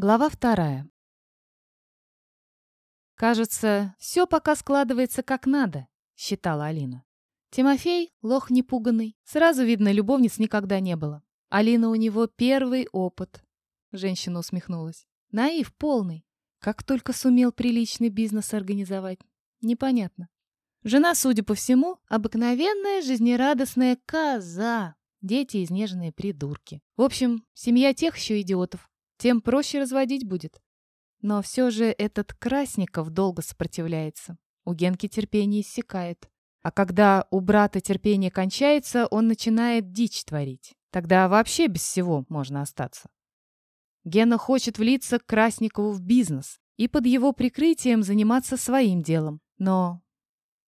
Глава вторая. «Кажется, все пока складывается как надо», — считала Алина. Тимофей — лох непуганный. Сразу видно, любовниц никогда не было. Алина у него первый опыт. Женщина усмехнулась. Наив полный. Как только сумел приличный бизнес организовать. Непонятно. Жена, судя по всему, обыкновенная жизнерадостная коза. Дети изнеженные придурки. В общем, семья тех еще идиотов тем проще разводить будет. Но все же этот Красников долго сопротивляется. У Генки терпение иссякает. А когда у брата терпение кончается, он начинает дичь творить. Тогда вообще без всего можно остаться. Гена хочет влиться к Красникову в бизнес и под его прикрытием заниматься своим делом. Но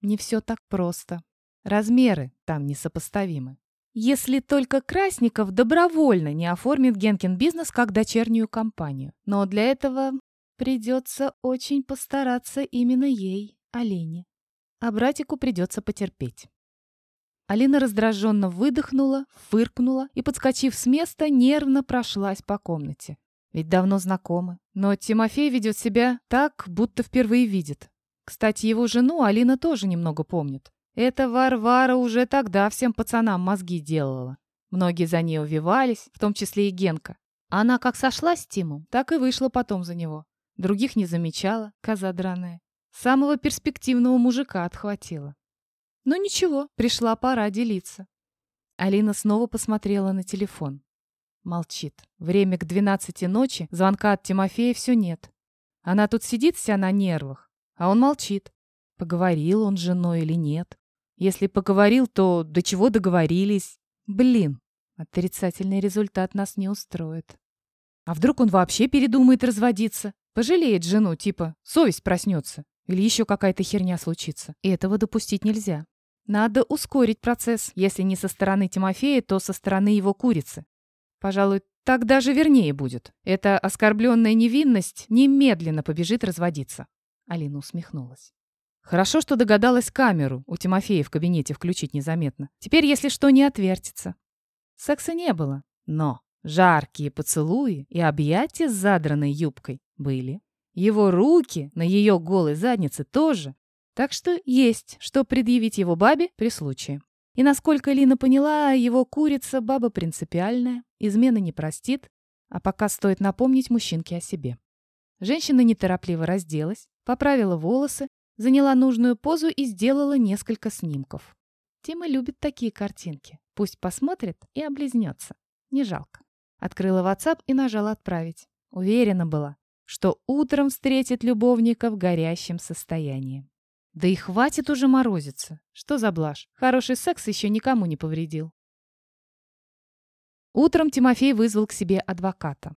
не все так просто. Размеры там несопоставимы. Если только Красников добровольно не оформит Генкин бизнес как дочернюю компанию. Но для этого придется очень постараться именно ей, Олене. А братику придется потерпеть. Алина раздраженно выдохнула, фыркнула и, подскочив с места, нервно прошлась по комнате. Ведь давно знакомы. Но Тимофей ведет себя так, будто впервые видит. Кстати, его жену Алина тоже немного помнит. Эта Варвара уже тогда всем пацанам мозги делала. Многие за ней увивались, в том числе и Генка. Она как сошла с Тимом, так и вышла потом за него. Других не замечала, коза драная. Самого перспективного мужика отхватила. Но ничего, пришла пора делиться. Алина снова посмотрела на телефон. Молчит. Время к двенадцати ночи, звонка от Тимофея все нет. Она тут сидит вся на нервах, а он молчит. Поговорил он с женой или нет. Если поговорил, то до чего договорились? Блин, отрицательный результат нас не устроит. А вдруг он вообще передумает разводиться? Пожалеет жену, типа совесть проснется. Или еще какая-то херня случится. И этого допустить нельзя. Надо ускорить процесс, если не со стороны Тимофея, то со стороны его курицы. Пожалуй, так даже вернее будет. Эта оскорбленная невинность немедленно побежит разводиться. Алина усмехнулась. Хорошо, что догадалась камеру у Тимофея в кабинете включить незаметно. Теперь, если что, не отвертится. Секса не было, но жаркие поцелуи и объятия с задранной юбкой были. Его руки на ее голой заднице тоже. Так что есть, что предъявить его бабе при случае. И насколько Лина поняла, его курица баба принципиальная, измены не простит, а пока стоит напомнить мужчинке о себе. Женщина неторопливо разделась, поправила волосы заняла нужную позу и сделала несколько снимков. Тима любит такие картинки. Пусть посмотрит и облизнется. Не жалко. Открыла WhatsApp и нажала «Отправить». Уверена была, что утром встретит любовника в горящем состоянии. Да и хватит уже морозиться. Что за блажь? Хороший секс еще никому не повредил. Утром Тимофей вызвал к себе адвоката.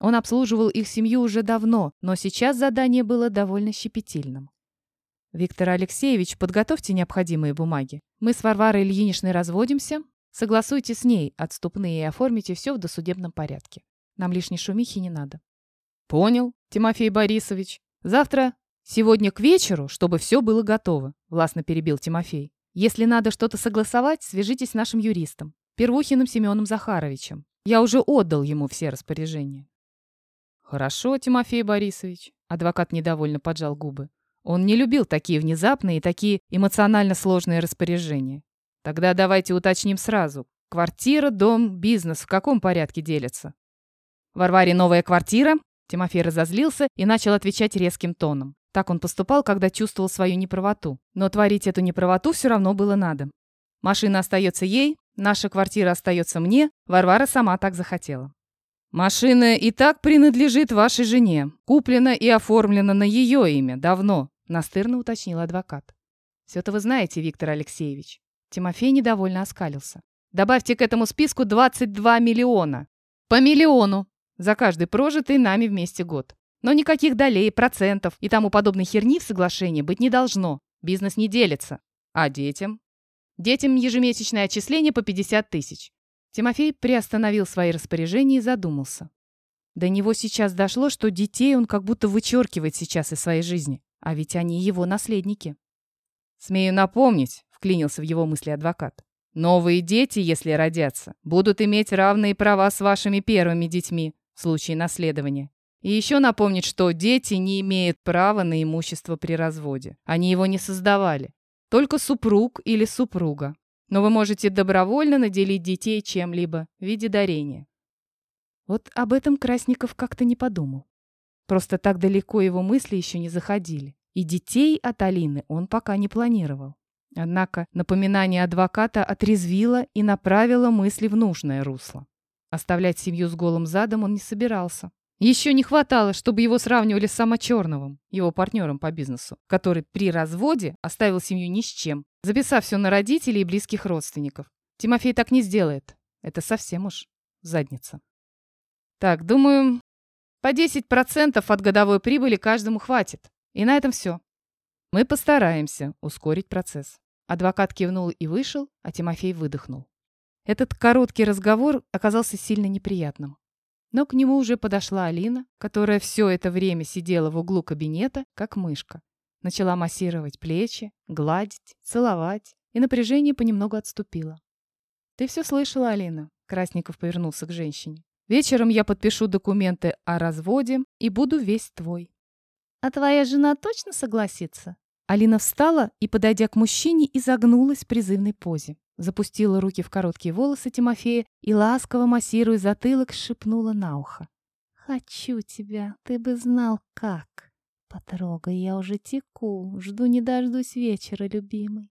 Он обслуживал их семью уже давно, но сейчас задание было довольно щепетильным. «Виктор Алексеевич, подготовьте необходимые бумаги. Мы с Варварой Ильиничной разводимся. Согласуйте с ней отступные и оформите все в досудебном порядке. Нам лишней шумихи не надо». «Понял, Тимофей Борисович. Завтра, сегодня к вечеру, чтобы все было готово», — властно перебил Тимофей. «Если надо что-то согласовать, свяжитесь с нашим юристом, Первухиным Семеном Захаровичем. Я уже отдал ему все распоряжения». «Хорошо, Тимофей Борисович», — адвокат недовольно поджал губы. Он не любил такие внезапные и такие эмоционально сложные распоряжения. Тогда давайте уточним сразу. Квартира, дом, бизнес в каком порядке делятся? Варваре новая квартира? Тимофей разозлился и начал отвечать резким тоном. Так он поступал, когда чувствовал свою неправоту. Но творить эту неправоту все равно было надо. Машина остается ей, наша квартира остается мне, Варвара сама так захотела. Машина и так принадлежит вашей жене. Куплена и оформлена на ее имя давно. Настырно уточнил адвокат. «Все-то вы знаете, Виктор Алексеевич». Тимофей недовольно оскалился. «Добавьте к этому списку 22 миллиона. По миллиону. За каждый прожитый нами вместе год. Но никаких долей, процентов и тому подобной херни в соглашении быть не должно. Бизнес не делится. А детям? Детям ежемесячное отчисление по 50 тысяч. Тимофей приостановил свои распоряжения и задумался. До него сейчас дошло, что детей он как будто вычеркивает сейчас из своей жизни. А ведь они его наследники. «Смею напомнить», — вклинился в его мысли адвокат, «новые дети, если родятся, будут иметь равные права с вашими первыми детьми в случае наследования. И еще напомнить, что дети не имеют права на имущество при разводе. Они его не создавали. Только супруг или супруга. Но вы можете добровольно наделить детей чем-либо в виде дарения. Вот об этом Красников как-то не подумал. Просто так далеко его мысли еще не заходили. И детей от Алины он пока не планировал. Однако напоминание адвоката отрезвило и направило мысли в нужное русло. Оставлять семью с голым задом он не собирался. Еще не хватало, чтобы его сравнивали с Самочерновым, его партнером по бизнесу, который при разводе оставил семью ни с чем, записав все на родителей и близких родственников. Тимофей так не сделает. Это совсем уж задница. Так, думаю, по 10% от годовой прибыли каждому хватит. И на этом все. Мы постараемся ускорить процесс. Адвокат кивнул и вышел, а Тимофей выдохнул. Этот короткий разговор оказался сильно неприятным. Но к нему уже подошла Алина, которая все это время сидела в углу кабинета, как мышка. Начала массировать плечи, гладить, целовать, и напряжение понемногу отступило. «Ты все слышала, Алина?» Красников повернулся к женщине. «Вечером я подпишу документы о разводе и буду весь твой». «А твоя жена точно согласится?» Алина встала и, подойдя к мужчине, изогнулась в призывной позе. Запустила руки в короткие волосы Тимофея и, ласково массируя затылок, шепнула на ухо. «Хочу тебя, ты бы знал, как. Потрогай, я уже теку, жду не дождусь вечера, любимый».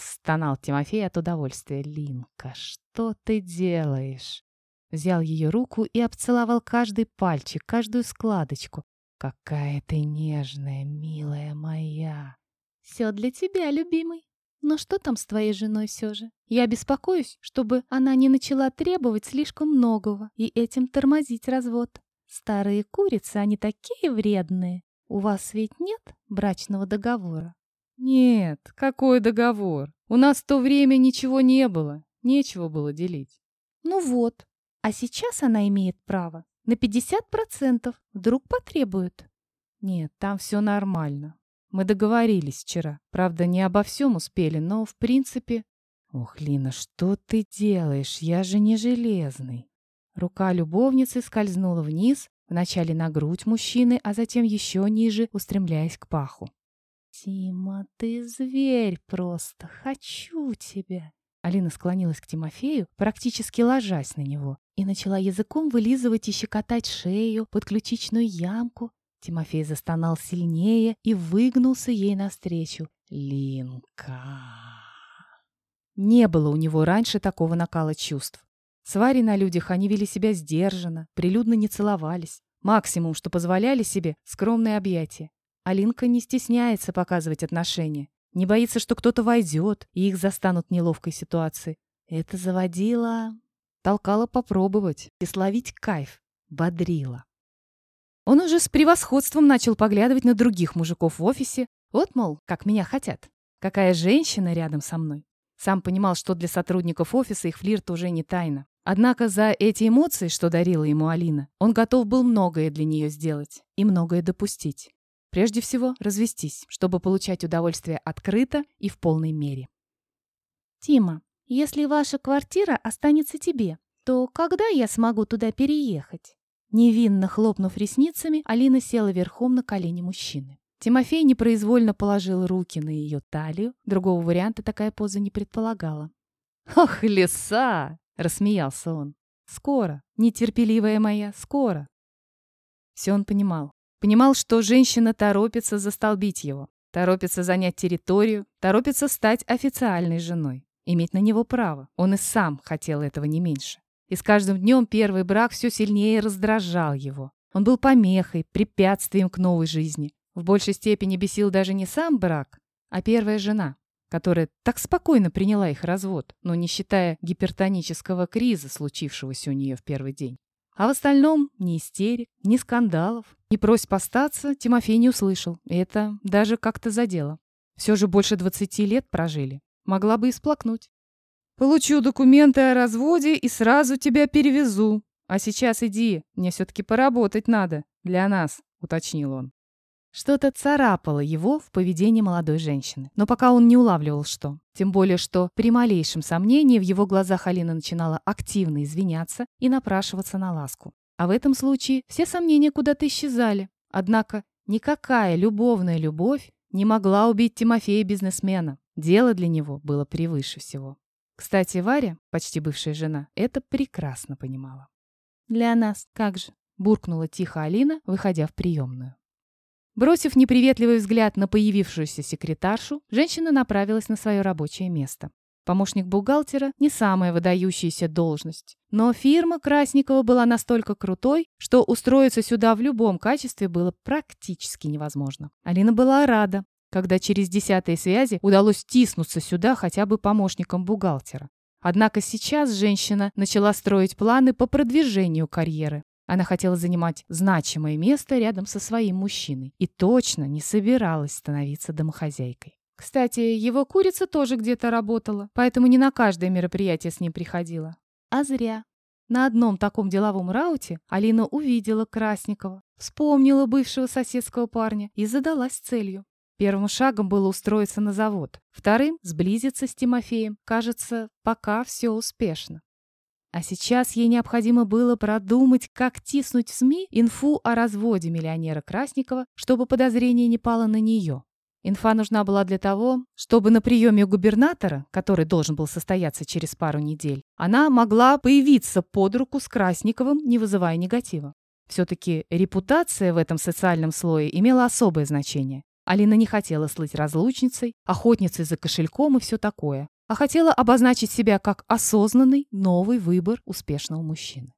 стонал Тимофей от удовольствия. «Линка, что ты делаешь?» Взял ее руку и обцеловал каждый пальчик, каждую складочку, «Какая ты нежная, милая моя!» «Все для тебя, любимый. Но что там с твоей женой все же? Я беспокоюсь, чтобы она не начала требовать слишком многого и этим тормозить развод. Старые курицы, они такие вредные. У вас ведь нет брачного договора?» «Нет, какой договор? У нас в то время ничего не было, нечего было делить». «Ну вот, а сейчас она имеет право на 50% вдруг потребуют. Нет, там все нормально. Мы договорились вчера. Правда, не обо всем успели, но в принципе... Ох, Лина, что ты делаешь? Я же не железный. Рука любовницы скользнула вниз, вначале на грудь мужчины, а затем еще ниже, устремляясь к паху. «Тима, ты зверь просто! Хочу тебя!» Алина склонилась к Тимофею, практически ложась на него, и начала языком вылизывать и щекотать шею, подключичную ямку. Тимофей застонал сильнее и выгнулся ей навстречу. «Линка!» Не было у него раньше такого накала чувств. С Варей на людях они вели себя сдержанно, прилюдно не целовались. Максимум, что позволяли себе, скромные объятия. Алинка не стесняется показывать отношения. Не боится, что кто-то войдет, и их застанут в неловкой ситуации. Это заводило, толкало попробовать и словить кайф, бодрило. Он уже с превосходством начал поглядывать на других мужиков в офисе. Вот, мол, как меня хотят. Какая женщина рядом со мной. Сам понимал, что для сотрудников офиса их флирт уже не тайна. Однако за эти эмоции, что дарила ему Алина, он готов был многое для нее сделать и многое допустить. Прежде всего, развестись, чтобы получать удовольствие открыто и в полной мере. «Тима, если ваша квартира останется тебе, то когда я смогу туда переехать?» Невинно хлопнув ресницами, Алина села верхом на колени мужчины. Тимофей непроизвольно положил руки на ее талию, другого варианта такая поза не предполагала. «Ох, леса!» — рассмеялся он. «Скоро, нетерпеливая моя, скоро!» Все он понимал. Понимал, что женщина торопится застолбить его, торопится занять территорию, торопится стать официальной женой, иметь на него право. Он и сам хотел этого не меньше. И с каждым днем первый брак все сильнее раздражал его. Он был помехой, препятствием к новой жизни. В большей степени бесил даже не сам брак, а первая жена, которая так спокойно приняла их развод, но не считая гипертонического криза, случившегося у нее в первый день. А в остальном ни истерик, ни скандалов, ни просьб остаться Тимофей не услышал. Это даже как-то задело. Все же больше двадцати лет прожили. Могла бы и сплакнуть. «Получу документы о разводе и сразу тебя перевезу. А сейчас иди, мне все-таки поработать надо. Для нас», — уточнил он. Что-то царапало его в поведении молодой женщины. Но пока он не улавливал, что. Тем более, что при малейшем сомнении в его глазах Алина начинала активно извиняться и напрашиваться на ласку. А в этом случае все сомнения куда-то исчезали. Однако никакая любовная любовь не могла убить Тимофея-бизнесмена. Дело для него было превыше всего. Кстати, Варя, почти бывшая жена, это прекрасно понимала. «Для нас как же?» – буркнула тихо Алина, выходя в приемную. Бросив неприветливый взгляд на появившуюся секретаршу, женщина направилась на свое рабочее место. Помощник бухгалтера – не самая выдающаяся должность. Но фирма Красникова была настолько крутой, что устроиться сюда в любом качестве было практически невозможно. Алина была рада, когда через десятые связи удалось тиснуться сюда хотя бы помощником бухгалтера. Однако сейчас женщина начала строить планы по продвижению карьеры. Она хотела занимать значимое место рядом со своим мужчиной и точно не собиралась становиться домохозяйкой. Кстати, его курица тоже где-то работала, поэтому не на каждое мероприятие с ним приходила. А зря. На одном таком деловом рауте Алина увидела Красникова, вспомнила бывшего соседского парня и задалась целью. Первым шагом было устроиться на завод, вторым — сблизиться с Тимофеем. Кажется, пока все успешно. А сейчас ей необходимо было продумать, как тиснуть в СМИ инфу о разводе миллионера Красникова, чтобы подозрение не пало на нее. Инфа нужна была для того, чтобы на приеме у губернатора, который должен был состояться через пару недель, она могла появиться под руку с Красниковым, не вызывая негатива. Все-таки репутация в этом социальном слое имела особое значение. Алина не хотела слыть разлучницей, охотницей за кошельком и все такое, а хотела обозначить себя как осознанный новый выбор успешного мужчины.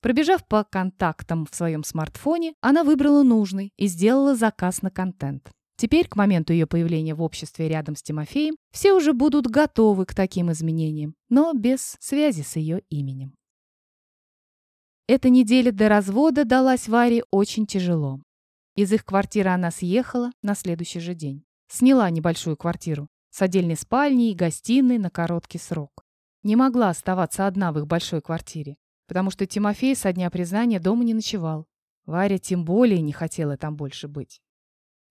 Пробежав по контактам в своем смартфоне, она выбрала нужный и сделала заказ на контент. Теперь, к моменту ее появления в обществе рядом с Тимофеем, все уже будут готовы к таким изменениям, но без связи с ее именем. Эта неделя до развода далась Варе очень тяжело. Из их квартиры она съехала на следующий же день. Сняла небольшую квартиру с отдельной спальней и гостиной на короткий срок. Не могла оставаться одна в их большой квартире, потому что Тимофей со дня признания дома не ночевал. Варя тем более не хотела там больше быть.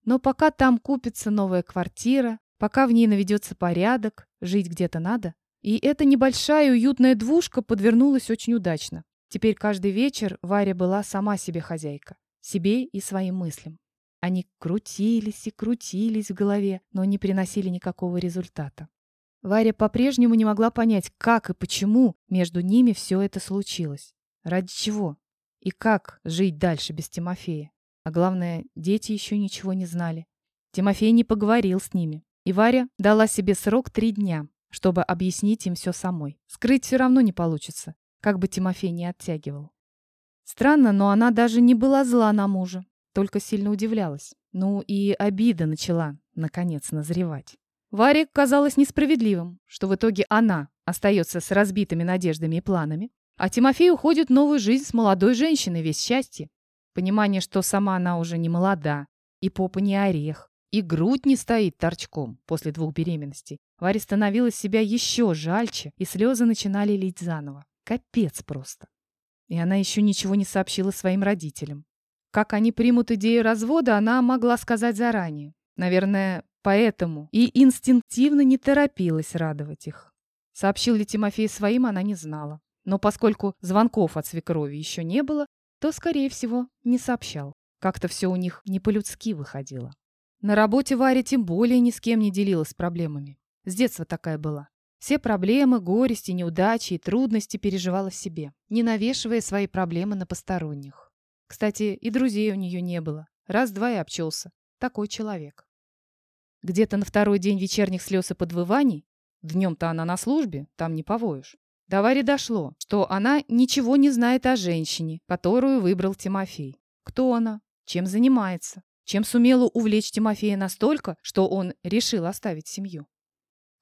Но пока там купится новая квартира, пока в ней наведется порядок, жить где-то надо. И эта небольшая уютная двушка подвернулась очень удачно. Теперь каждый вечер Варя была сама себе хозяйка. Себе и своим мыслям. Они крутились и крутились в голове, но не приносили никакого результата. Варя по-прежнему не могла понять, как и почему между ними все это случилось. Ради чего? И как жить дальше без Тимофея? А главное, дети еще ничего не знали. Тимофей не поговорил с ними. И Варя дала себе срок три дня, чтобы объяснить им все самой. Скрыть все равно не получится, как бы Тимофей не оттягивал. Странно, но она даже не была зла на мужа, только сильно удивлялась. Ну и обида начала, наконец, назревать. Варе казалось несправедливым, что в итоге она остается с разбитыми надеждами и планами, а Тимофей уходит в новую жизнь с молодой женщиной, весь счастье. Понимание, что сама она уже не молода, и попа не орех, и грудь не стоит торчком после двух беременностей. Варе становилось себя еще жальче, и слезы начинали лить заново. Капец просто. И она еще ничего не сообщила своим родителям. Как они примут идею развода, она могла сказать заранее. Наверное, поэтому и инстинктивно не торопилась радовать их. Сообщил ли Тимофей своим, она не знала. Но поскольку звонков от свекрови еще не было, то, скорее всего, не сообщал. Как-то все у них не по-людски выходило. На работе Варя тем более ни с кем не делилась проблемами. С детства такая была. Все проблемы, горести, неудачи и трудности переживала в себе, не навешивая свои проблемы на посторонних. Кстати, и друзей у нее не было. Раз-два и обчелся. Такой человек. Где-то на второй день вечерних слез и подвываний, днем-то она на службе, там не повоешь, до Вари дошло, что она ничего не знает о женщине, которую выбрал Тимофей. Кто она? Чем занимается? Чем сумела увлечь Тимофея настолько, что он решил оставить семью?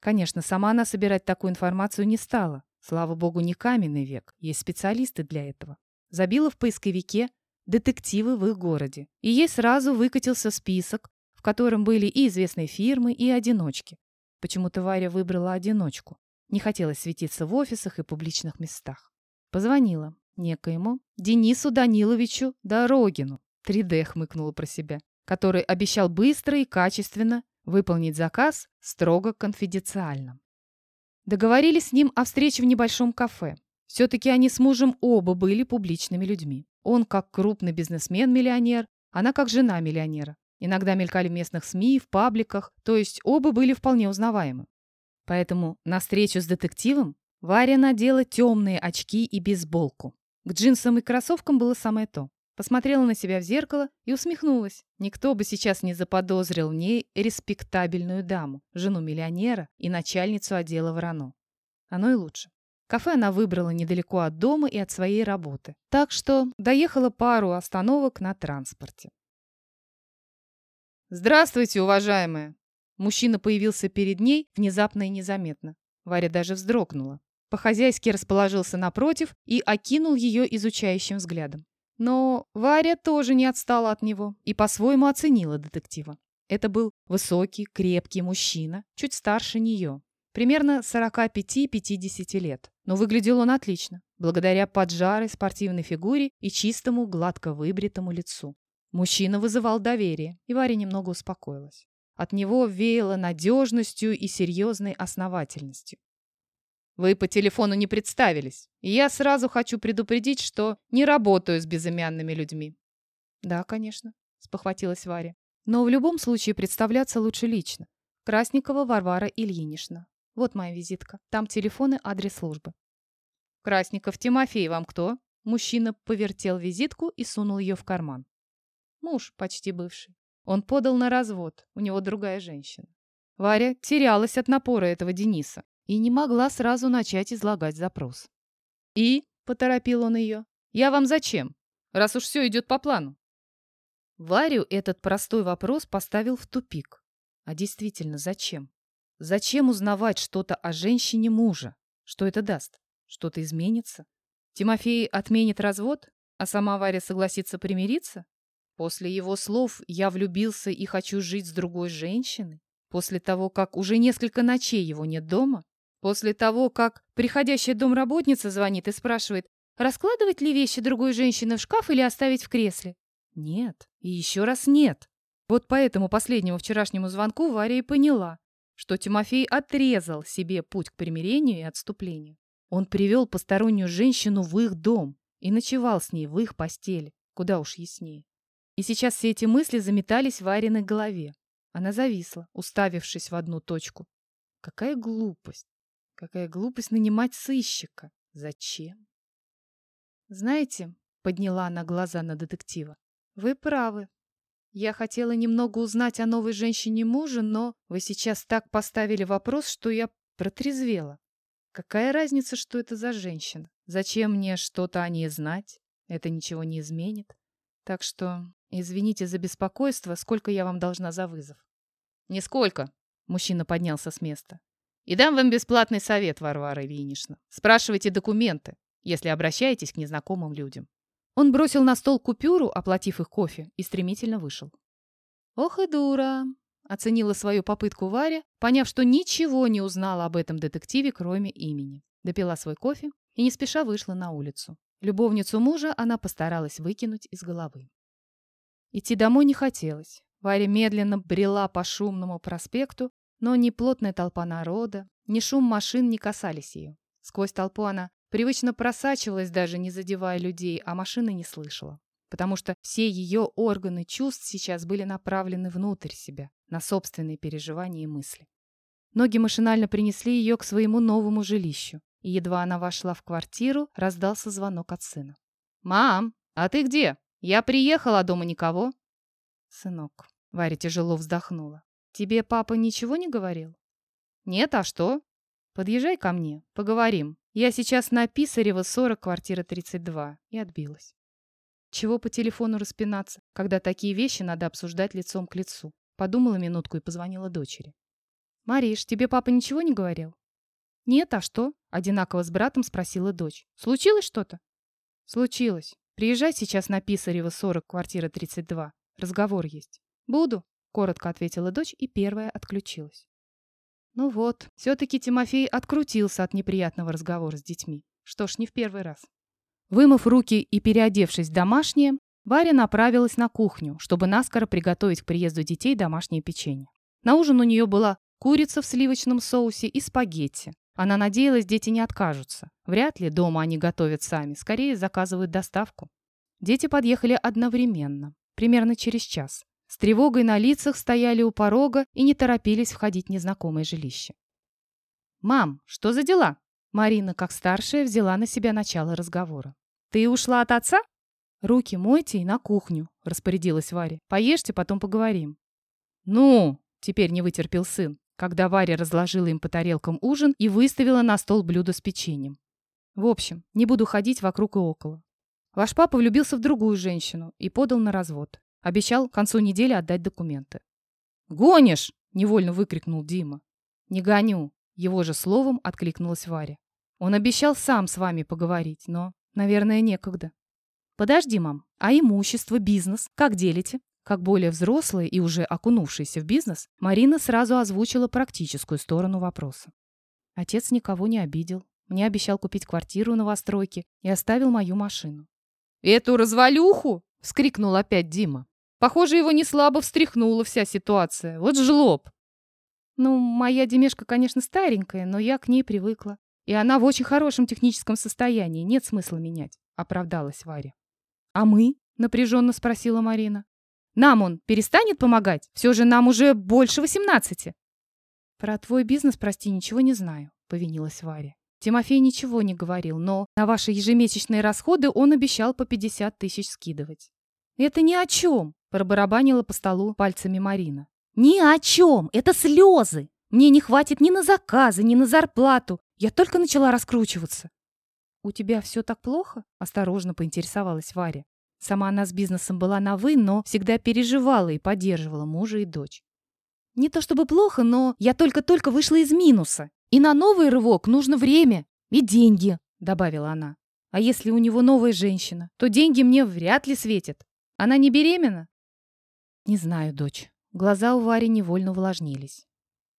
Конечно, сама она собирать такую информацию не стала. Слава богу, не каменный век, есть специалисты для этого. Забила в поисковике «детективы в их городе». И ей сразу выкатился список, в котором были и известные фирмы, и одиночки. Почему-то Варя выбрала одиночку. Не хотелось светиться в офисах и публичных местах. Позвонила некоему Денису Даниловичу Дорогину, 3D хмыкнула про себя, который обещал быстро и качественно выполнить заказ строго конфиденциально. Договорились с ним о встрече в небольшом кафе. Все-таки они с мужем оба были публичными людьми. Он как крупный бизнесмен-миллионер, она как жена миллионера. Иногда мелькали в местных СМИ, в пабликах, то есть оба были вполне узнаваемы. Поэтому на встречу с детективом Варя надела темные очки и бейсболку. К джинсам и кроссовкам было самое то. Посмотрела на себя в зеркало и усмехнулась. Никто бы сейчас не заподозрил в ней респектабельную даму, жену миллионера и начальницу отдела Врано. Оно и лучше. Кафе она выбрала недалеко от дома и от своей работы. Так что доехала пару остановок на транспорте. «Здравствуйте, уважаемая!» Мужчина появился перед ней внезапно и незаметно. Варя даже вздрогнула. По-хозяйски расположился напротив и окинул ее изучающим взглядом. Но Варя тоже не отстала от него и по-своему оценила детектива. Это был высокий, крепкий мужчина, чуть старше нее, примерно 45-50 лет. Но выглядел он отлично, благодаря поджарой спортивной фигуре и чистому, гладко выбритому лицу. Мужчина вызывал доверие, и Варя немного успокоилась. От него веяло надежностью и серьезной основательностью. Вы по телефону не представились. И я сразу хочу предупредить, что не работаю с безымянными людьми. Да, конечно, спохватилась Варя. Но в любом случае представляться лучше лично. Красникова Варвара Ильинична. Вот моя визитка. Там телефон и адрес службы. Красников Тимофей, вам кто? Мужчина повертел визитку и сунул ее в карман. Муж, почти бывший. Он подал на развод, у него другая женщина. Варя терялась от напора этого Дениса и не могла сразу начать излагать запрос. «И?» — поторопил он ее. «Я вам зачем? Раз уж все идет по плану». Варю этот простой вопрос поставил в тупик. А действительно, зачем? Зачем узнавать что-то о женщине мужа? Что это даст? Что-то изменится? Тимофей отменит развод, а сама Варя согласится примириться? После его слов «я влюбился и хочу жить с другой женщиной», после того, как уже несколько ночей его нет дома, После того, как приходящая домработница звонит и спрашивает, раскладывать ли вещи другой женщины в шкаф или оставить в кресле. Нет. И еще раз нет. Вот по этому последнему вчерашнему звонку Варя и поняла, что Тимофей отрезал себе путь к примирению и отступлению. Он привел постороннюю женщину в их дом и ночевал с ней в их постели, куда уж яснее. И сейчас все эти мысли заметались в Вариной голове. Она зависла, уставившись в одну точку. Какая глупость! Какая глупость нанимать сыщика. Зачем? Знаете, подняла она глаза на детектива. Вы правы. Я хотела немного узнать о новой женщине мужа, но вы сейчас так поставили вопрос, что я протрезвела. Какая разница, что это за женщина? Зачем мне что-то о ней знать? Это ничего не изменит. Так что извините за беспокойство, сколько я вам должна за вызов. Нисколько. Мужчина поднялся с места. И дам вам бесплатный совет, Варвара Ильинична. Спрашивайте документы, если обращаетесь к незнакомым людям. Он бросил на стол купюру, оплатив их кофе, и стремительно вышел. «Ох и дура!» — оценила свою попытку Варя, поняв, что ничего не узнала об этом детективе, кроме имени. Допила свой кофе и не спеша вышла на улицу. Любовницу мужа она постаралась выкинуть из головы. Идти домой не хотелось. Варя медленно брела по шумному проспекту, но ни плотная толпа народа, ни шум машин не касались ее. Сквозь толпу она привычно просачивалась, даже не задевая людей, а машины не слышала. Потому что все ее органы чувств сейчас были направлены внутрь себя, на собственные переживания и мысли. Ноги машинально принесли ее к своему новому жилищу. И едва она вошла в квартиру, раздался звонок от сына. «Мам, а ты где? Я приехала, а дома никого». «Сынок», — Варя тяжело вздохнула. Тебе папа ничего не говорил? Нет, а что? Подъезжай ко мне, поговорим. Я сейчас на Писарева, 40, квартира 32. И отбилась. Чего по телефону распинаться, когда такие вещи надо обсуждать лицом к лицу? Подумала минутку и позвонила дочери. «Мариш, тебе папа ничего не говорил?» «Нет, а что?» – одинаково с братом спросила дочь. «Случилось что-то?» «Случилось. Приезжай сейчас на Писарева, 40, квартира 32. Разговор есть». «Буду», коротко ответила дочь и первая отключилась. Ну вот, все-таки Тимофей открутился от неприятного разговора с детьми. Что ж, не в первый раз. Вымыв руки и переодевшись в домашнее, Варя направилась на кухню, чтобы наскоро приготовить к приезду детей домашнее печенье. На ужин у нее была курица в сливочном соусе и спагетти. Она надеялась, дети не откажутся. Вряд ли дома они готовят сами, скорее заказывают доставку. Дети подъехали одновременно, примерно через час. С тревогой на лицах стояли у порога и не торопились входить в незнакомое жилище. «Мам, что за дела?» Марина, как старшая, взяла на себя начало разговора. «Ты ушла от отца?» «Руки мойте и на кухню», — распорядилась Варя. «Поешьте, потом поговорим». «Ну!» — теперь не вытерпел сын, когда Варя разложила им по тарелкам ужин и выставила на стол блюдо с печеньем. «В общем, не буду ходить вокруг и около. Ваш папа влюбился в другую женщину и подал на развод. Обещал к концу недели отдать документы. «Гонишь!» — невольно выкрикнул Дима. «Не гоню!» — его же словом откликнулась Варя. «Он обещал сам с вами поговорить, но, наверное, некогда». «Подожди, мам, а имущество, бизнес, как делите?» Как более взрослая и уже окунувшаяся в бизнес, Марина сразу озвучила практическую сторону вопроса. Отец никого не обидел. Мне обещал купить квартиру на новостройке и оставил мою машину. «Эту развалюху?» — вскрикнул опять Дима. Похоже, его не слабо встряхнула вся ситуация. Вот жлоб. Ну, моя Демешка, конечно, старенькая, но я к ней привыкла. И она в очень хорошем техническом состоянии. Нет смысла менять, оправдалась Варя. А мы? Напряженно спросила Марина. Нам он перестанет помогать? Все же нам уже больше восемнадцати. Про твой бизнес, прости, ничего не знаю, повинилась Варя. Тимофей ничего не говорил, но на ваши ежемесячные расходы он обещал по 50 тысяч скидывать. «Это ни о чем!» – пробарабанила по столу пальцами Марина. «Ни о чем! Это слезы! Мне не хватит ни на заказы, ни на зарплату. Я только начала раскручиваться». «У тебя все так плохо?» – осторожно поинтересовалась Варя. Сама она с бизнесом была на «вы», но всегда переживала и поддерживала мужа и дочь. «Не то чтобы плохо, но я только-только вышла из минуса. И на новый рывок нужно время и деньги», — добавила она. «А если у него новая женщина, то деньги мне вряд ли светят. Она не беременна?» «Не знаю, дочь». Глаза у Вари невольно увлажнились.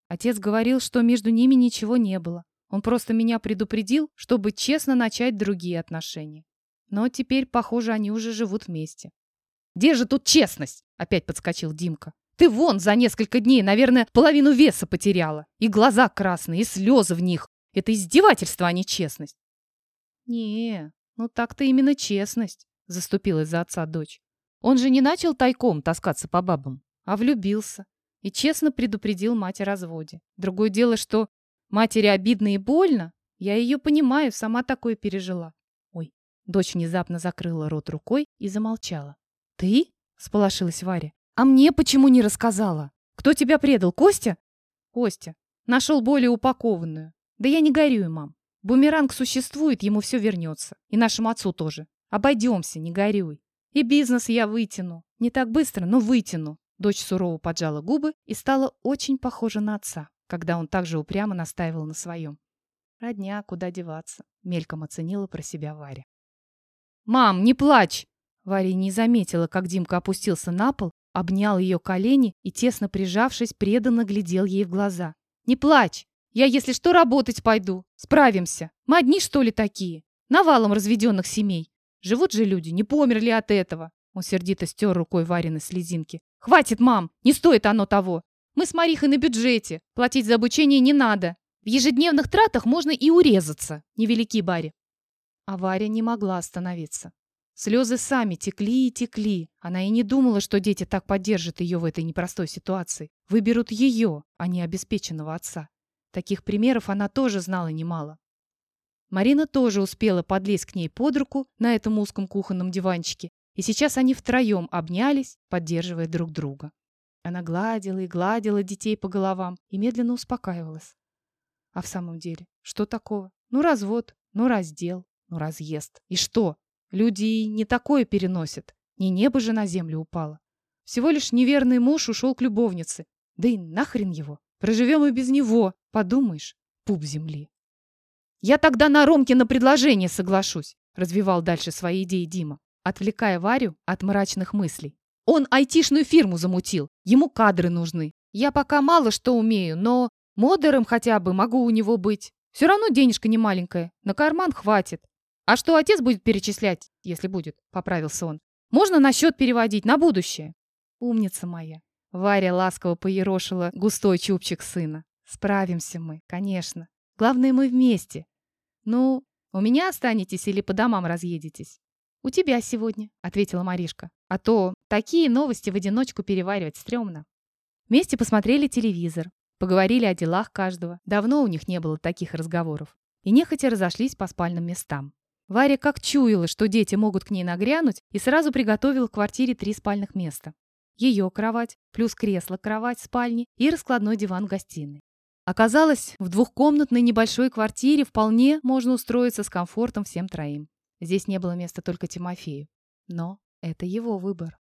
Отец говорил, что между ними ничего не было. Он просто меня предупредил, чтобы честно начать другие отношения. Но теперь, похоже, они уже живут вместе. «Где же тут честность?» — опять подскочил Димка. «Ты вон за несколько дней, наверное, половину веса потеряла. И глаза красные, и слезы в них. Это издевательство, а не честность». «Не, ну так-то именно честность», — заступилась за отца дочь. Он же не начал тайком таскаться по бабам, а влюбился. И честно предупредил мать о разводе. Другое дело, что матери обидно и больно. Я ее понимаю, сама такое пережила. Ой, дочь внезапно закрыла рот рукой и замолчала. «Ты?» — сполошилась Варя. «А мне почему не рассказала? Кто тебя предал, Костя?» «Костя. Нашел более упакованную. Да я не горюю, мам. Бумеранг существует, ему все вернется. И нашему отцу тоже. Обойдемся, не горюй. И бизнес я вытяну. Не так быстро, но вытяну. Дочь сурово поджала губы и стала очень похожа на отца, когда он также упрямо настаивал на своем. Родня, куда деваться, мельком оценила про себя Варя. «Мам, не плачь!» Варя не заметила, как Димка опустился на пол, обнял ее колени и, тесно прижавшись, преданно глядел ей в глаза. «Не плачь! Я, если что, работать пойду. Справимся. Мы одни, что ли, такие? Навалом разведенных семей. Живут же люди, не померли от этого. Он сердито стер рукой Варины слезинки. «Хватит, мам! Не стоит оно того! Мы с Марихой на бюджете. Платить за обучение не надо. В ежедневных тратах можно и урезаться. Невелики Барри». А Варя не могла остановиться. Слезы сами текли и текли. Она и не думала, что дети так поддержат ее в этой непростой ситуации. Выберут ее, а не обеспеченного отца. Таких примеров она тоже знала немало. Марина тоже успела подлезть к ней под руку на этом узком кухонном диванчике, и сейчас они втроем обнялись, поддерживая друг друга. Она гладила и гладила детей по головам и медленно успокаивалась. А в самом деле, что такого? Ну, развод, ну, раздел, ну, разъезд. И что? Люди не такое переносят. Не небо же на землю упало. Всего лишь неверный муж ушел к любовнице. Да и нахрен его. Проживем и без него. Подумаешь, пуп земли. «Я тогда на Ромкино предложение соглашусь», — развивал дальше свои идеи Дима, отвлекая Варю от мрачных мыслей. «Он айтишную фирму замутил, ему кадры нужны. Я пока мало что умею, но модером хотя бы могу у него быть. Все равно денежка не маленькая, на карман хватит. А что отец будет перечислять, если будет?» — поправился он. «Можно на счет переводить, на будущее». «Умница моя». Варя ласково поерошила густой чубчик сына. «Справимся мы, конечно. Главное, мы вместе. Ну, у меня останетесь или по домам разъедетесь? «У тебя сегодня», — ответила Маришка. «А то такие новости в одиночку переваривать стрёмно». Вместе посмотрели телевизор, поговорили о делах каждого. Давно у них не было таких разговоров. И нехотя разошлись по спальным местам. Варя как чуяла, что дети могут к ней нагрянуть, и сразу приготовила в квартире три спальных места. Ее кровать, плюс кресло-кровать в спальне и раскладной диван в гостиной. Оказалось, в двухкомнатной небольшой квартире вполне можно устроиться с комфортом всем троим. Здесь не было места только Тимофею. Но это его выбор.